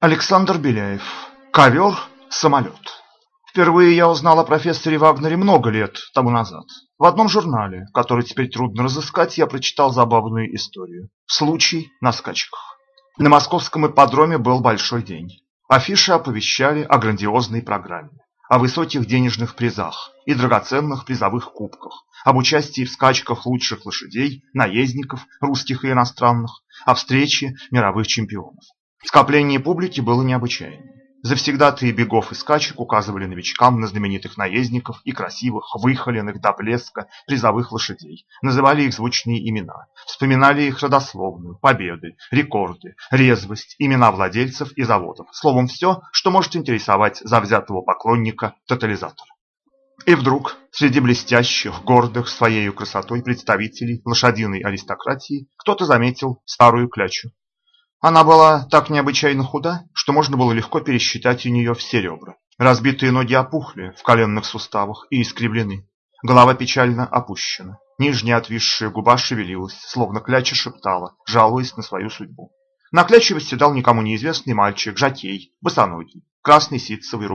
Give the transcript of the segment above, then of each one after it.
Александр Беляев. Ковер, самолет. Впервые я узнал о профессоре Вагнере много лет тому назад. В одном журнале, который теперь трудно разыскать, я прочитал забавную историю. Случай на скачках. На московском ипподроме был большой день. Афиши оповещали о грандиозной программе, о высоких денежных призах и драгоценных призовых кубках, об участии в скачках лучших лошадей, наездников, русских и иностранных, о встрече мировых чемпионов. Скопление публики было необычайным. Завсегдатые бегов и скачек указывали новичкам на знаменитых наездников и красивых, выхоленных до блеска призовых лошадей, называли их звучные имена, вспоминали их родословную, победы, рекорды, резвость, имена владельцев и заводов, словом все, что может интересовать завзятого поклонника тотализатора. И вдруг среди блестящих, гордых своей красотой представителей лошадиной аристократии кто-то заметил старую клячу, она была так необычайно худа, что можно было легко пересчитать у нее все ребра. Разбитые ноги опухли в коленных суставах и искривлены. Голова печально опущена. Нижняя отвисшая губа шевелилась, словно кляча шептала, жалуясь на свою судьбу. На кляче восседал никому неизвестный мальчик, жакей, босоногий, красной ситцевой.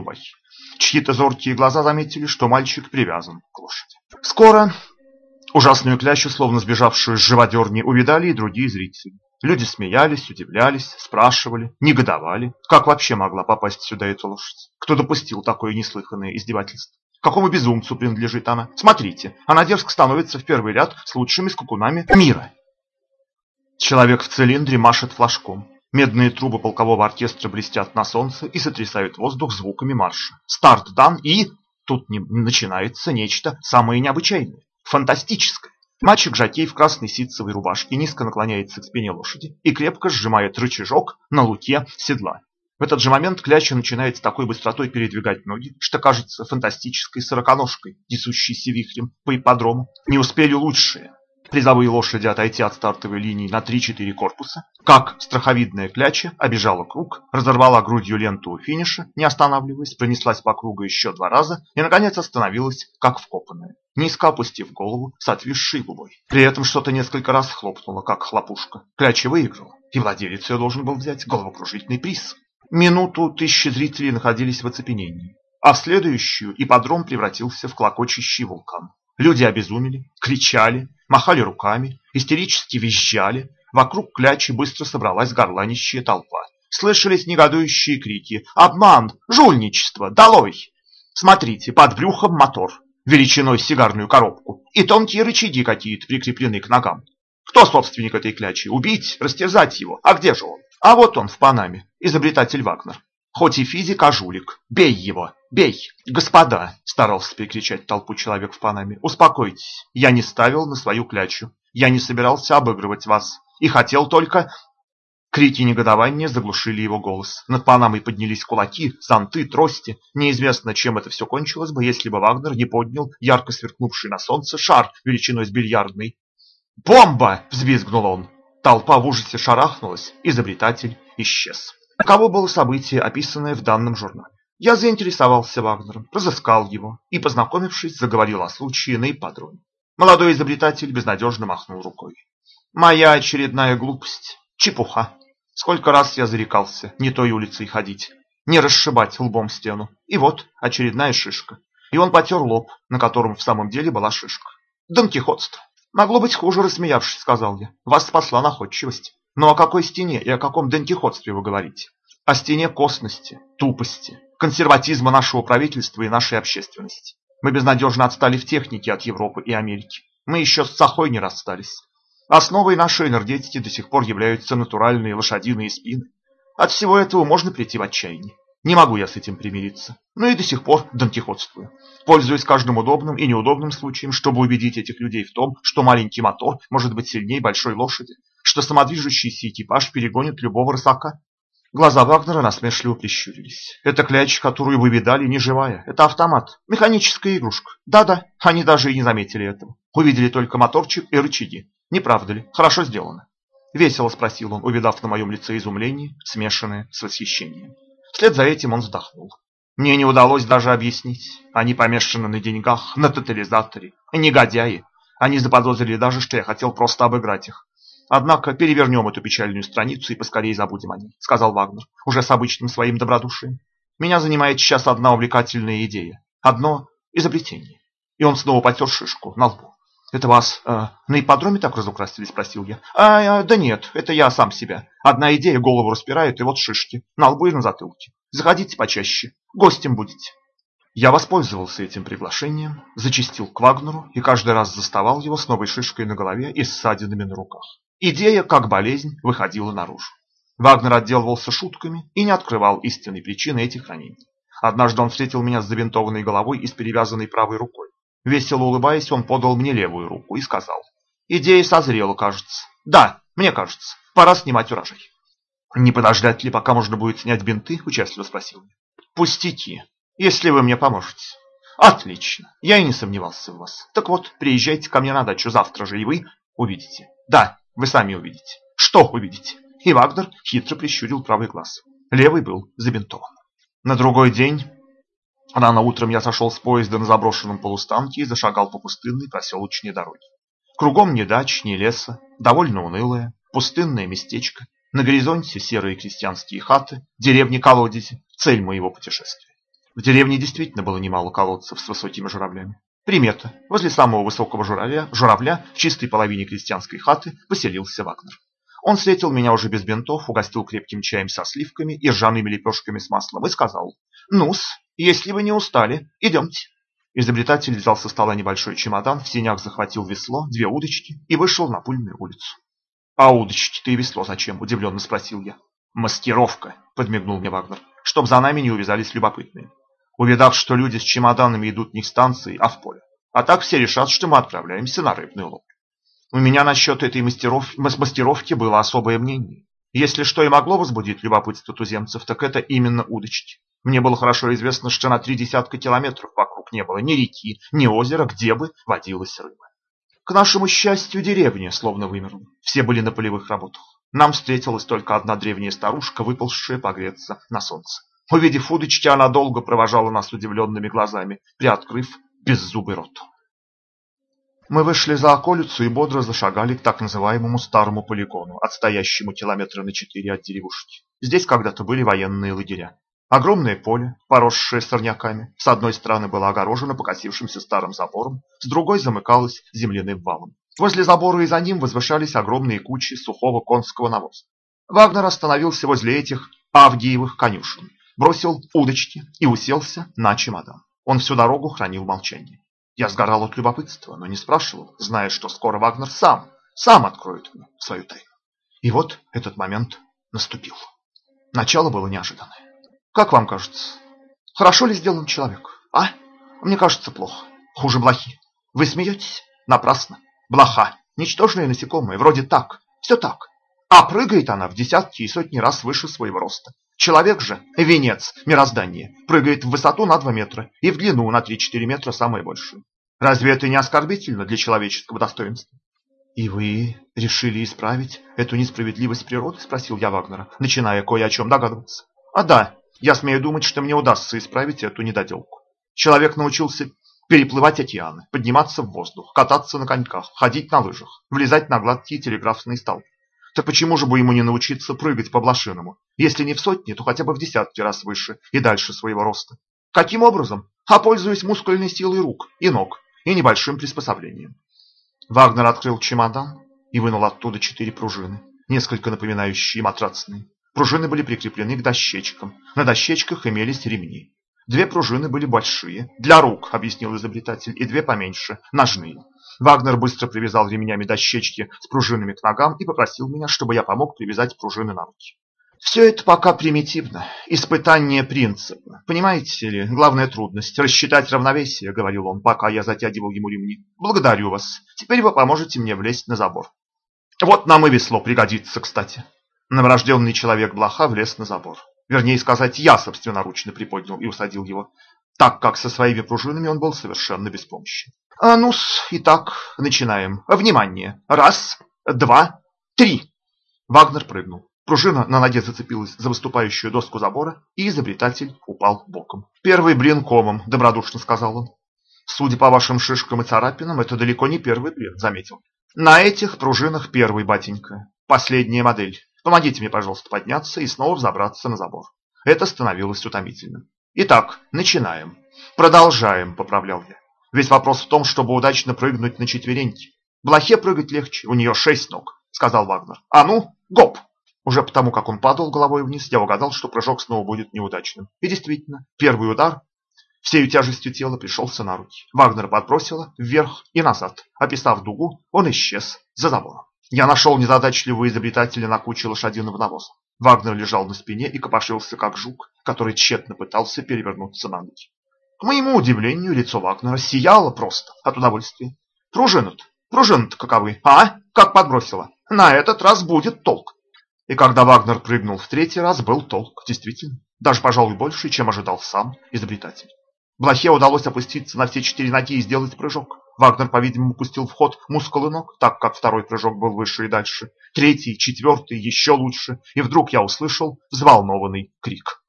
Чьи-то зоркие глаза заметили, что мальчик привязан к лошади. Скоро ужасную клячу, словно сбежавшую с живодерни, увидали и другие зрители. Люди смеялись, удивлялись, спрашивали, негодовали, как вообще могла попасть сюда эта лошадь. Кто допустил такое неслыханное издевательство? Какому безумцу принадлежит она? Смотрите, она дерзко становится в первый ряд с лучшими скакунами мира. Человек в цилиндре машет флажком. Медные трубы полкового оркестра блестят на солнце и сотрясают воздух звуками марша. Старт дан и... Тут не начинается нечто самое необычайное, фантастическое. Мальчик-жокей в красной ситцевой рубашке низко наклоняется к спине лошади и крепко сжимает рычажок на луке седла. В этот же момент кляча начинает с такой быстротой передвигать ноги, что кажется фантастической сороконожкой, несущейся вихрем по ипподрому. Не успели лучшие призовые лошади отойти от стартовой линии на 3-4 корпуса, как страховидная кляча обежала круг, разорвала грудью ленту у финиша, не останавливаясь, пронеслась по кругу еще два раза и, наконец, остановилась, как вкопанная, низко опустив голову с отвисшей губой. При этом что-то несколько раз хлопнуло, как хлопушка. Кляча выиграла, и владелец ее должен был взять головокружительный приз. Минуту тысячи зрителей находились в оцепенении, а в следующую ипподром превратился в клокочущий вулкан. Люди обезумели, кричали, махали руками, истерически визжали. Вокруг клячи быстро собралась горланищая толпа. Слышались негодующие крики «Обман! Жульничество! Долой!» Смотрите, под брюхом мотор, величиной сигарную коробку, и тонкие рычаги какие-то прикреплены к ногам. Кто собственник этой клячи? Убить? Растерзать его? А где же он? А вот он в Панаме, изобретатель Вагнер. Хоть и физик, а жулик. Бей его! Бей! Господа, старался перекричать толпу человек в Панаме, успокойтесь. Я не ставил на свою клячу. Я не собирался обыгрывать вас. И хотел только... Крики негодования заглушили его голос. Над Панамой поднялись кулаки, зонты, трости. Неизвестно, чем это все кончилось бы, если бы Вагнер не поднял ярко сверкнувший на солнце шар величиной с бильярдный. «Бомба!» – взвизгнул он. Толпа в ужасе шарахнулась, изобретатель исчез. Таково было событие, описанное в данном журнале. Я заинтересовался Вагнером, разыскал его и, познакомившись, заговорил о случае на ипподроме. Молодой изобретатель безнадежно махнул рукой. Моя очередная глупость. Чепуха. Сколько раз я зарекался не той улицей ходить, не расшибать лбом стену. И вот очередная шишка. И он потер лоб, на котором в самом деле была шишка. Донкихотство. Могло быть хуже, рассмеявшись, сказал я. Вас спасла находчивость. Но о какой стене и о каком донкихотстве вы говорите? О стене косности, тупости, консерватизма нашего правительства и нашей общественности. Мы безнадежно отстали в технике от Европы и Америки. Мы еще с Сахой не расстались. Основой нашей энергетики до сих пор являются натуральные лошадиные спины. От всего этого можно прийти в отчаяние. Не могу я с этим примириться. Но и до сих пор донтихотствую. Пользуясь каждым удобным и неудобным случаем, чтобы убедить этих людей в том, что маленький мотор может быть сильнее большой лошади, что самодвижущийся экипаж перегонит любого рысака. Глаза Вагнера насмешливо прищурились. Это кляч, которую вы видали, не живая. Это автомат. Механическая игрушка. Да-да, они даже и не заметили этого. Увидели только моторчик и рычаги. Не правда ли? Хорошо сделано. Весело спросил он, увидав на моем лице изумление, смешанное с восхищением. Вслед за этим он вздохнул. Мне не удалось даже объяснить. Они помешаны на деньгах, на тотализаторе. Негодяи. Они заподозрили даже, что я хотел просто обыграть их. Однако перевернем эту печальную страницу и поскорее забудем о ней, сказал Вагнер, уже с обычным своим добродушием. Меня занимает сейчас одна увлекательная идея, одно изобретение. И он снова потер шишку на лбу. «Это вас э, на ипподроме так разукрасили?» – спросил я. А, «Да нет, это я сам себя. Одна идея голову распирает, и вот шишки. На лбу и на затылке. Заходите почаще. Гостем будете». Я воспользовался этим приглашением, зачистил к Вагнеру и каждый раз заставал его с новой шишкой на голове и ссадинами на руках. Идея, как болезнь, выходила наружу. Вагнер отделывался шутками и не открывал истинной причины этих ранений. Однажды он встретил меня с забинтованной головой и с перевязанной правой рукой. Весело улыбаясь, он подал мне левую руку и сказал. «Идея созрела, кажется. Да, мне кажется. Пора снимать урожай». «Не подождать ли, пока можно будет снять бинты?» – участливо спросил я. «Пустяки, если вы мне поможете». «Отлично. Я и не сомневался в вас. Так вот, приезжайте ко мне на дачу завтра же, и вы увидите. Да, вы сами увидите. Что увидите?» И Вагнер хитро прищурил правый глаз. Левый был забинтован. На другой день Рано утром я сошел с поезда на заброшенном полустанке и зашагал по пустынной проселочной дороге. Кругом ни дач, ни леса, довольно унылое, пустынное местечко. На горизонте серые крестьянские хаты, деревни-колодези, цель моего путешествия. В деревне действительно было немало колодцев с высокими журавлями. Примета. Возле самого высокого журавля, журавля в чистой половине крестьянской хаты поселился Вагнер. Он встретил меня уже без бинтов, угостил крепким чаем со сливками и ржаными лепешками с маслом и сказал, «Ну-с, если вы не устали, идемте. Изобретатель взял со стола небольшой чемодан, в синях захватил весло, две удочки и вышел на пульную улицу. «А удочки-то и весло зачем?» – удивленно спросил я. «Маскировка», – подмигнул мне Вагнер, – «чтоб за нами не увязались любопытные. Увидав, что люди с чемоданами идут не к станции, а в поле. А так все решат, что мы отправляемся на рыбную ловлю. У меня насчет этой мастеров... мастеровки было особое мнение. Если что и могло возбудить любопытство туземцев, так это именно удочки. Мне было хорошо известно, что на три десятка километров вокруг не было ни реки, ни озера, где бы водилась рыба. К нашему счастью, деревня словно вымерла. Все были на полевых работах. Нам встретилась только одна древняя старушка, выползшая погреться на солнце. Увидев удочки, она долго провожала нас удивленными глазами, приоткрыв беззубый рот. Мы вышли за околицу и бодро зашагали к так называемому старому полигону, отстоящему километра на четыре от деревушки. Здесь когда-то были военные лагеря. Огромное поле, поросшее сорняками, с одной стороны было огорожено покосившимся старым забором, с другой замыкалось земляным валом. Возле забора и за ним возвышались огромные кучи сухого конского навоза. Вагнер остановился возле этих авгиевых конюшен, бросил удочки и уселся на чемодан. Он всю дорогу хранил молчание. Я сгорал от любопытства, но не спрашивал, зная, что скоро Вагнер сам, сам откроет мне свою тайну. И вот этот момент наступил. Начало было неожиданное. Как вам кажется, хорошо ли сделан человек, а? Мне кажется, плохо. Хуже блохи. Вы смеетесь? Напрасно. Блоха. Ничтожные насекомые, вроде так. Все так. А прыгает она в десятки и сотни раз выше своего роста. Человек же, венец мироздания, прыгает в высоту на 2 метра и в длину на 3-4 метра самое большее. Разве это не оскорбительно для человеческого достоинства? «И вы решили исправить эту несправедливость природы?» – спросил я Вагнера, начиная кое о чем догадываться. «А да, я смею думать, что мне удастся исправить эту недоделку. Человек научился переплывать океаны, подниматься в воздух, кататься на коньках, ходить на лыжах, влезать на гладкие телеграфные столбы. Так почему же бы ему не научиться прыгать по блошиному? Если не в сотни, то хотя бы в десятки раз выше и дальше своего роста. Каким образом? А пользуясь мускульной силой рук и ног и небольшим приспособлением. Вагнер открыл чемодан и вынул оттуда четыре пружины, несколько напоминающие матрацные. Пружины были прикреплены к дощечкам. На дощечках имелись ремни. Две пружины были большие, для рук, объяснил изобретатель, и две поменьше, ножные. Вагнер быстро привязал ремнями дощечки с пружинами к ногам и попросил меня, чтобы я помог привязать пружины на руки. Все это пока примитивно, испытание принципа. Понимаете ли, главная трудность – рассчитать равновесие, говорил он, пока я затягивал ему ремни. Благодарю вас. Теперь вы поможете мне влезть на забор. Вот нам и весло пригодится, кстати. Новорожденный человек-блоха влез на забор. Вернее сказать, я собственноручно приподнял и усадил его, так как со своими пружинами он был совершенно беспомощен. А ну-с, итак, начинаем. Внимание! Раз, два, три. Вагнер прыгнул. Пружина на ноге зацепилась за выступающую доску забора, и изобретатель упал боком. «Первый блин комом», — добродушно сказал он. «Судя по вашим шишкам и царапинам, это далеко не первый блин», — заметил. На этих пружинах первый, батенька. Последняя модель. Помогите мне, пожалуйста, подняться и снова взобраться на забор. Это становилось утомительным. Итак, начинаем. Продолжаем, поправлял я. Весь вопрос в том, чтобы удачно прыгнуть на четвереньки. Блохе прыгать легче, у нее шесть ног, сказал Вагнер. А ну, гоп! Уже потому, как он падал головой вниз, я угадал, что прыжок снова будет неудачным. И действительно, первый удар всей тяжестью тела пришелся на руки. Вагнер подбросило вверх и назад. Описав дугу, он исчез за забором. Я нашел незадачливого изобретателя на куче лошадиного навоза. Вагнер лежал на спине и копошился, как жук, который тщетно пытался перевернуться на ноги. К моему удивлению, лицо Вагнера сияло просто от удовольствия. Пружины-то, пружины-то каковы, а? Как подбросило. На этот раз будет толк. И когда Вагнер прыгнул в третий раз, был толк, действительно. Даже, пожалуй, больше, чем ожидал сам изобретатель. Блохе удалось опуститься на все четыре ноги и сделать прыжок. Вагнер, по-видимому, пустил в ход мускулы ног, так как второй прыжок был выше и дальше. Третий, четвертый, еще лучше. И вдруг я услышал взволнованный крик.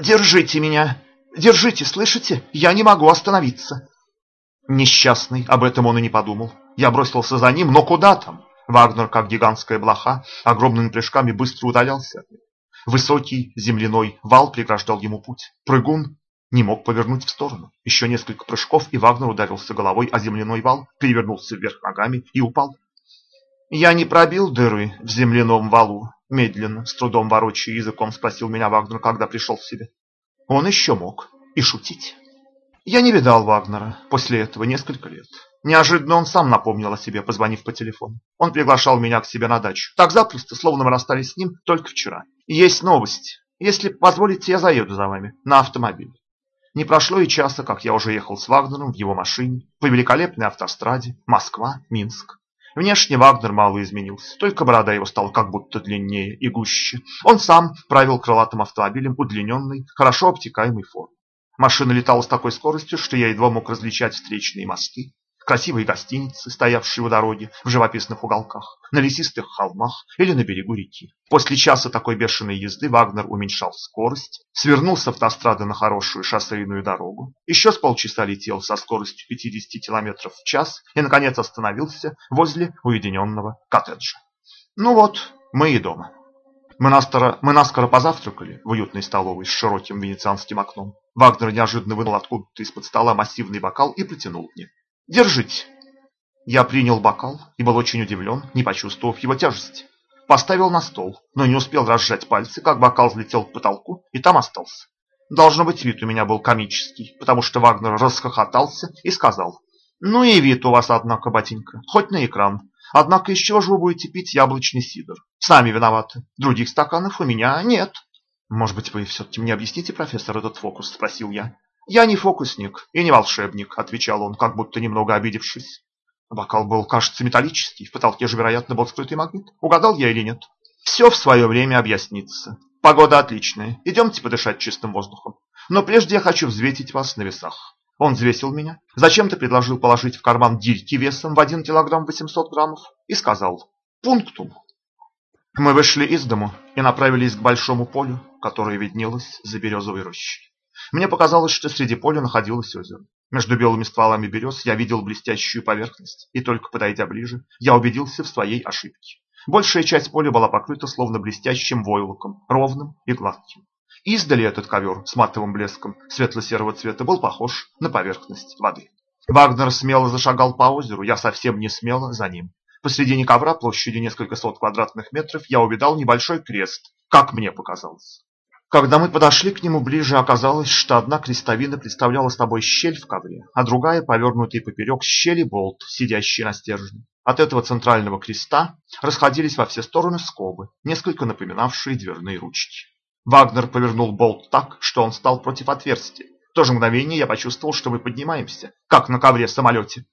«Держите меня! Держите, слышите? Я не могу остановиться!» Несчастный, об этом он и не подумал. Я бросился за ним, но куда там? Вагнер, как гигантская блоха, огромными прыжками быстро удалялся. Высокий земляной вал преграждал ему путь. Прыгун не мог повернуть в сторону. Еще несколько прыжков, и Вагнер ударился головой о земляной вал, перевернулся вверх ногами и упал. «Я не пробил дыры в земляном валу?» Медленно, с трудом ворочая языком, спросил меня Вагнер, когда пришел в себя. Он еще мог и шутить. Я не видал Вагнера после этого несколько лет. Неожиданно он сам напомнил о себе, позвонив по телефону. Он приглашал меня к себе на дачу. Так запросто, словно мы расстались с ним только вчера. Есть новость. Если позволите, я заеду за вами на автомобиле. Не прошло и часа, как я уже ехал с Вагнером в его машине по великолепной автостраде Москва-Минск. Внешне Вагнер мало изменился, только борода его стала как будто длиннее и гуще. Он сам правил крылатым автомобилем удлиненной, хорошо обтекаемой формы. Машина летала с такой скоростью, что я едва мог различать встречные мосты, красивые гостиницы, стоявшие у дороги в живописных уголках, на лесистых холмах или на берегу реки. После часа такой бешеной езды Вагнер уменьшал скорость, свернул с автострады на хорошую шоссейную дорогу, еще с полчаса летел со скоростью 50 км в час и, наконец, остановился возле уединенного коттеджа. Ну вот, мы и дома. Мы наскоро, мы наскоро позавтракали в уютной столовой с широким венецианским окном. Вагнер неожиданно вынул откуда-то из-под стола массивный бокал и протянул мне. Держите. Я принял бокал и был очень удивлен, не почувствовав его тяжести. Поставил на стол, но не успел разжать пальцы, как бокал взлетел к потолку и там остался. Должно быть, вид у меня был комический, потому что Вагнер расхохотался и сказал, «Ну и вид у вас, однако, батенька, хоть на экран. Однако из чего же вы будете пить яблочный сидр? Сами виноваты. Других стаканов у меня нет». «Может быть, вы все-таки мне объясните, профессор, этот фокус?» – спросил я. «Я не фокусник и не волшебник», — отвечал он, как будто немного обидевшись. Бокал был, кажется, металлический, в потолке же, вероятно, был скрытый магнит. Угадал я или нет? Все в свое время объяснится. Погода отличная, идемте подышать чистым воздухом. Но прежде я хочу взвесить вас на весах. Он взвесил меня, зачем-то предложил положить в карман дильки весом в 1 килограмм 800 граммов и сказал «пунктум». Мы вышли из дому и направились к большому полю, которое виднелось за березовой рощей. Мне показалось, что среди поля находилось озеро. Между белыми стволами берез я видел блестящую поверхность, и только подойдя ближе, я убедился в своей ошибке. Большая часть поля была покрыта словно блестящим войлоком, ровным и гладким. Издали этот ковер с матовым блеском светло-серого цвета был похож на поверхность воды. Вагнер смело зашагал по озеру, я совсем не смело за ним. Посредине ковра площадью несколько сот квадратных метров я увидал небольшой крест, как мне показалось. Когда мы подошли к нему ближе, оказалось, что одна крестовина представляла собой щель в ковре, а другая, повернутый поперек щели болт, сидящий на стержне. От этого центрального креста расходились во все стороны скобы, несколько напоминавшие дверные ручки. Вагнер повернул болт так, что он стал против отверстия. В то же мгновение я почувствовал, что мы поднимаемся, как на ковре-самолете.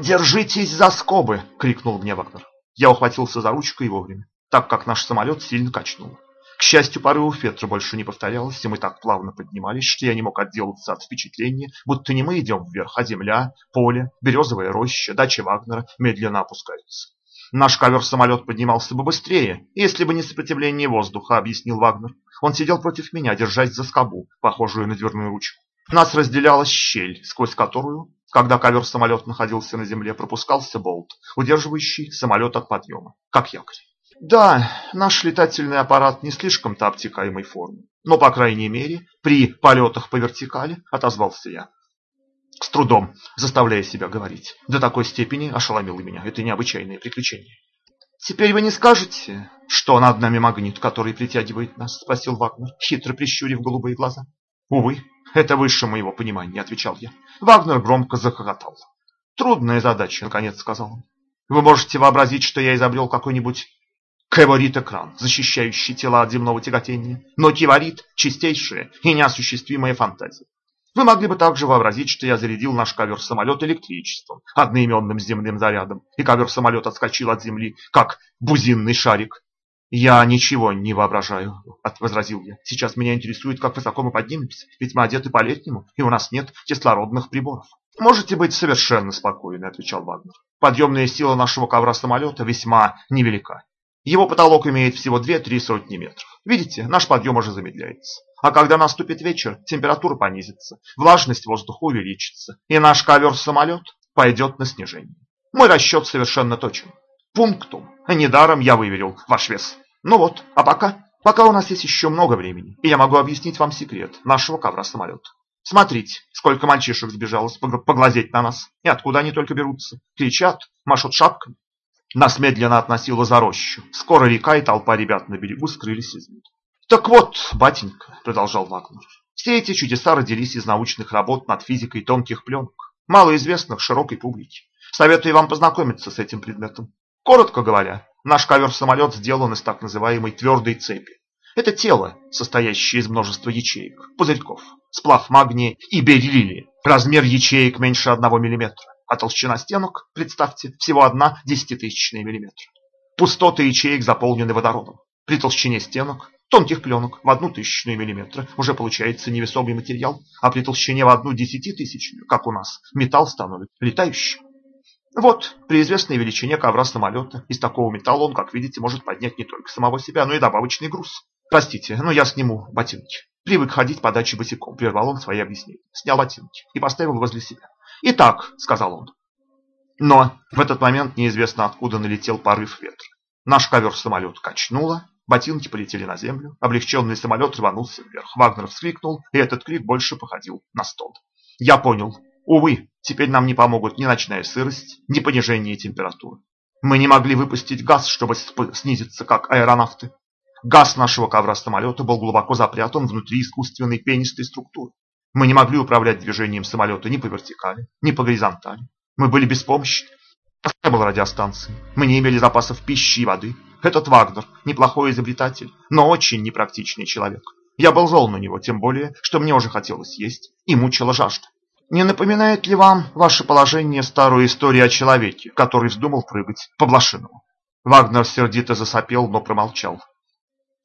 «Держитесь за скобы!» — крикнул мне Вагнер. Я ухватился за ручку и вовремя, так как наш самолет сильно качнул. К счастью, порывов ветра больше не повторялось, и мы так плавно поднимались, что я не мог отделаться от впечатления, будто не мы идем вверх, а земля, поле, березовая роща, дача Вагнера медленно опускаются. Наш ковер-самолет поднимался бы быстрее, если бы не сопротивление воздуха, объяснил Вагнер. Он сидел против меня, держась за скобу, похожую на дверную ручку. Нас разделяла щель, сквозь которую Когда ковер-самолет находился на земле, пропускался болт, удерживающий самолет от подъема, как якорь. Да, наш летательный аппарат не слишком-то обтекаемой формы, но, по крайней мере, при полетах по вертикали, отозвался я. С трудом, заставляя себя говорить. До такой степени ошеломило меня это необычайное приключение. «Теперь вы не скажете, что над нами магнит, который притягивает нас?» – спросил Вагнер, хитро прищурив голубые глаза. «Увы, это выше моего понимания», – отвечал я. Вагнер громко захохотал. «Трудная задача», – наконец сказал он. «Вы можете вообразить, что я изобрел какой-нибудь кеворит-экран, защищающий тела от земного тяготения, но кеворит – чистейшая и неосуществимая фантазия. Вы могли бы также вообразить, что я зарядил наш ковер-самолет электричеством, одноименным земным зарядом, и ковер-самолет отскочил от земли, как бузинный шарик. «Я ничего не воображаю», — возразил я. «Сейчас меня интересует, как высоко мы поднимемся, ведь мы одеты по-летнему, и у нас нет кислородных приборов». «Можете быть совершенно спокойны», — отвечал Вагнер. «Подъемная сила нашего ковра-самолета весьма невелика. Его потолок имеет всего 2-3 сотни метров. Видите, наш подъем уже замедляется. А когда наступит вечер, температура понизится, влажность воздуха увеличится, и наш ковер-самолет пойдет на снижение. Мой расчет совершенно точен. Пунктум. Недаром я выверил ваш вес. Ну вот, а пока? Пока у нас есть еще много времени, и я могу объяснить вам секрет нашего ковра-самолета. Смотрите, сколько мальчишек сбежалось поглазеть на нас, и откуда они только берутся. Кричат, машут шапками. Нас медленно относило за рощу. Скоро река и толпа ребят на берегу скрылись из виду. Так вот, батенька, продолжал Вагнер, все эти чудеса родились из научных работ над физикой тонких пленок, малоизвестных широкой публике. Советую вам познакомиться с этим предметом. Коротко говоря, наш ковер-самолет сделан из так называемой твердой цепи. Это тело, состоящее из множества ячеек, пузырьков, сплав магния и бериллия. Размер ячеек меньше одного миллиметра, а толщина стенок, представьте, всего одна десятитысячная миллиметра. Пустоты ячеек заполнены водородом. При толщине стенок тонких пленок в одну тысячную миллиметра уже получается невесомый материал, а при толщине в одну десятитысячную, как у нас, металл становится летающим. Вот, при известной величине ковра самолета, из такого металла он, как видите, может поднять не только самого себя, но и добавочный груз. Простите, но я сниму ботинки. Привык ходить по даче босиком, прервал он свои объяснения. Снял ботинки и поставил возле себя. Итак, сказал он. Но в этот момент неизвестно откуда налетел порыв ветра. Наш ковер-самолет качнуло, Ботинки полетели на землю, облегченный самолет рванулся вверх. Вагнер вскрикнул, и этот крик больше походил на стон. Я понял. Увы, теперь нам не помогут ни ночная сырость, ни понижение температуры. Мы не могли выпустить газ, чтобы снизиться, как аэронавты. Газ нашего ковра-самолета был глубоко запрятан внутри искусственной пенистой структуры. Мы не могли управлять движением самолета ни по вертикали, ни по горизонтали. Мы были беспомощны. Не было радиостанции. Мы не имели запасов пищи и воды. Этот Вагнер неплохой изобретатель, но очень непрактичный человек. Я был зол на него, тем более, что мне уже хотелось есть и мучила жажда. Не напоминает ли вам ваше положение старую историю о человеке, который вздумал прыгать по блошиному? Вагнер сердито засопел, но промолчал.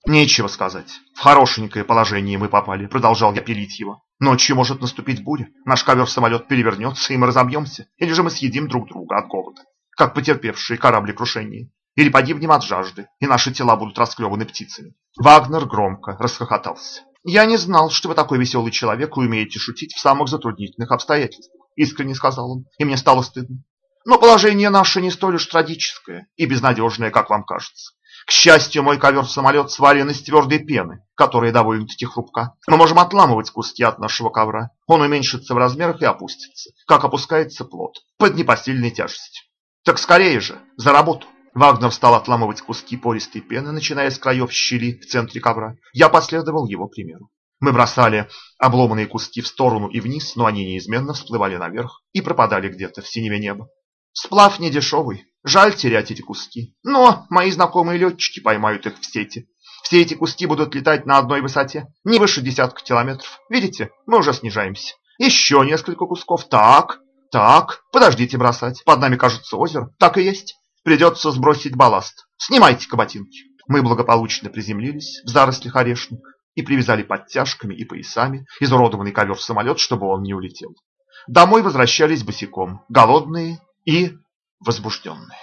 Нечего сказать. В хорошенькое положение мы попали, продолжал я пилить его. Ночью может наступить буря, наш ковер-самолет перевернется, и мы разобьемся, или же мы съедим друг друга от голода, как потерпевшие корабли-крушение или погибнем от жажды, и наши тела будут расклеваны птицами. Вагнер громко расхохотался. «Я не знал, что вы такой веселый человек и умеете шутить в самых затруднительных обстоятельствах», искренне сказал он, и мне стало стыдно. «Но положение наше не столь уж трагическое и безнадежное, как вам кажется. К счастью, мой ковер-самолет сварен из твердой пены, которая довольно-таки хрупка. Мы можем отламывать куски от нашего ковра. Он уменьшится в размерах и опустится, как опускается плод, под непосильной тяжестью. Так скорее же, за работу!» Вагнер стал отламывать куски пористой пены, начиная с краев щели в центре ковра. Я последовал его примеру. Мы бросали обломанные куски в сторону и вниз, но они неизменно всплывали наверх и пропадали где-то в синеве неба. Сплав не дешевый, жаль терять эти куски. Но мои знакомые летчики поймают их в сети. Все эти куски будут летать на одной высоте, не выше десятка километров. Видите, мы уже снижаемся. Еще несколько кусков. Так, так, подождите бросать. Под нами кажется озеро. Так и есть. Придется сбросить балласт. Снимайте-ка ботинки. Мы благополучно приземлились в зарослях орешника и привязали подтяжками и поясами изуродованный ковер-самолет, чтобы он не улетел. Домой возвращались босиком, голодные и возбужденные.